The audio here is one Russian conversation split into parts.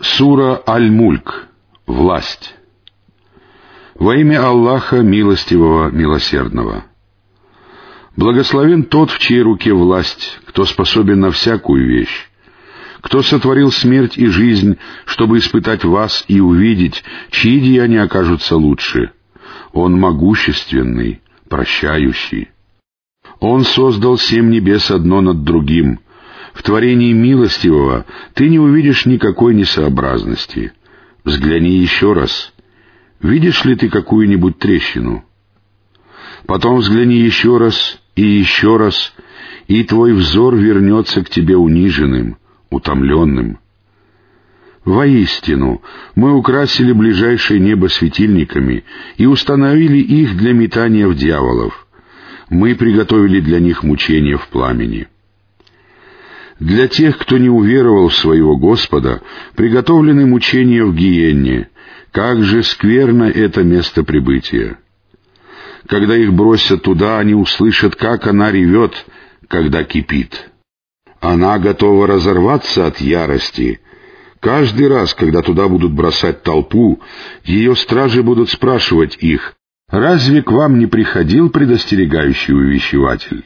Сура Аль-Мульк. Власть. Во имя Аллаха Милостивого, Милосердного. Благословен тот, в чьей руке власть, кто способен на всякую вещь, кто сотворил смерть и жизнь, чтобы испытать вас и увидеть, чьи деяния окажутся лучше. Он могущественный, прощающий. Он создал семь небес одно над другим — в творении милостивого ты не увидишь никакой несообразности. Взгляни еще раз. Видишь ли ты какую-нибудь трещину? Потом взгляни еще раз и еще раз, и твой взор вернется к тебе униженным, утомленным. Воистину, мы украсили ближайшее небо светильниками и установили их для метания в дьяволов. Мы приготовили для них мучения в пламени. Для тех, кто не уверовал в своего Господа, приготовлены мучения в гиенне. Как же скверно это место прибытия! Когда их бросят туда, они услышат, как она ревет, когда кипит. Она готова разорваться от ярости. Каждый раз, когда туда будут бросать толпу, ее стражи будут спрашивать их, «Разве к вам не приходил предостерегающий увещеватель?»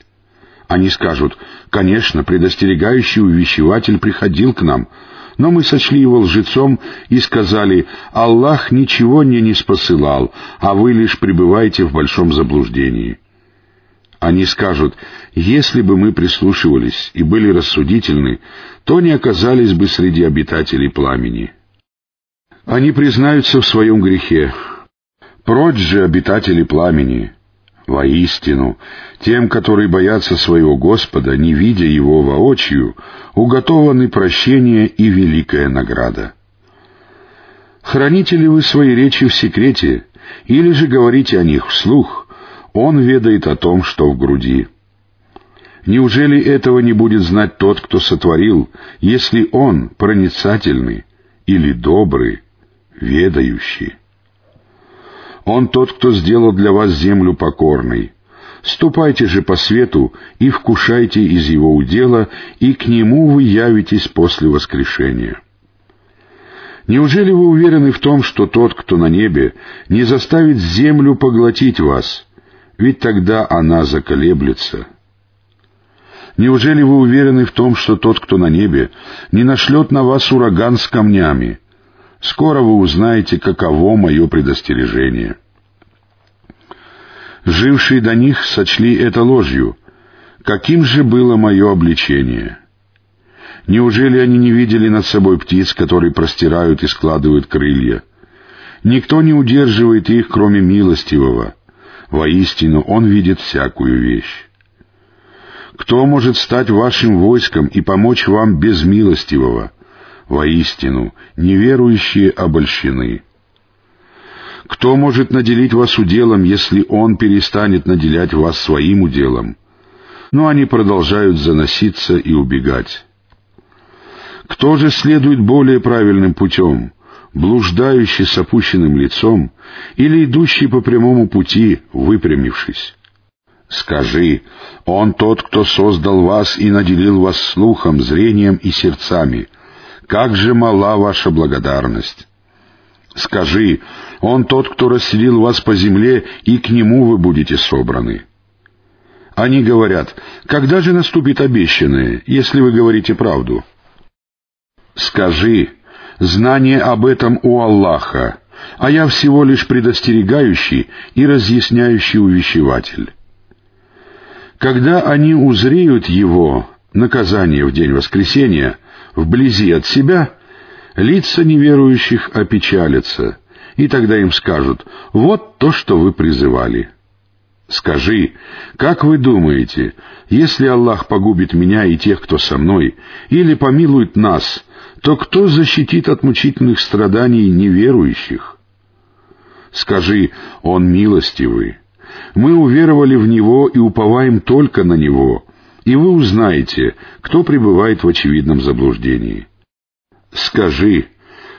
Они скажут, конечно, предостерегающий увещеватель приходил к нам, но мы сочли его лжецом и сказали, Аллах ничего мне не спосылал, а вы лишь пребываете в большом заблуждении. Они скажут, если бы мы прислушивались и были рассудительны, то не оказались бы среди обитателей пламени. Они признаются в своем грехе. Прочь же обитатели пламени, Воистину, тем, которые боятся своего Господа, не видя Его воочию, уготованы прощение и великая награда. Храните ли вы свои речи в секрете, или же говорите о них вслух, Он ведает о том, что в груди. Неужели этого не будет знать тот, кто сотворил, если Он проницательный или добрый, ведающий? Он тот, кто сделал для вас землю покорной. Ступайте же по свету и вкушайте из его удела, и к нему вы явитесь после воскрешения. Неужели вы уверены в том, что тот, кто на небе, не заставит землю поглотить вас, ведь тогда она заколеблется? Неужели вы уверены в том, что тот, кто на небе, не нашлет на вас ураган с камнями, Скоро вы узнаете, каково мое предостережение. Жившие до них сочли это ложью. Каким же было мое обличение? Неужели они не видели над собой птиц, которые простирают и складывают крылья? Никто не удерживает их, кроме милостивого. Воистину, он видит всякую вещь. Кто может стать вашим войском и помочь вам без милостивого? Воистину, неверующие обольщены. Кто может наделить вас уделом, если Он перестанет наделять вас своим уделом? Но они продолжают заноситься и убегать. Кто же следует более правильным путем, блуждающий с опущенным лицом или идущий по прямому пути, выпрямившись? Скажи, Он тот, кто создал вас и наделил вас слухом, зрением и сердцами — как же мала ваша благодарность! Скажи, Он тот, кто расселил вас по земле, и к Нему вы будете собраны. Они говорят, когда же наступит обещанное, если вы говорите правду? Скажи, знание об этом у Аллаха, а я всего лишь предостерегающий и разъясняющий увещеватель. Когда они узреют Его, наказание в день воскресения, вблизи от себя, лица неверующих опечалятся, и тогда им скажут, вот то, что вы призывали. Скажи, как вы думаете, если Аллах погубит меня и тех, кто со мной, или помилует нас, то кто защитит от мучительных страданий неверующих? Скажи, Он милостивый. Мы уверовали в Него и уповаем только на Него, и вы узнаете, кто пребывает в очевидном заблуждении. Скажи,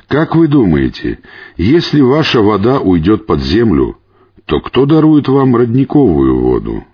как вы думаете, если ваша вода уйдет под землю, то кто дарует вам родниковую воду?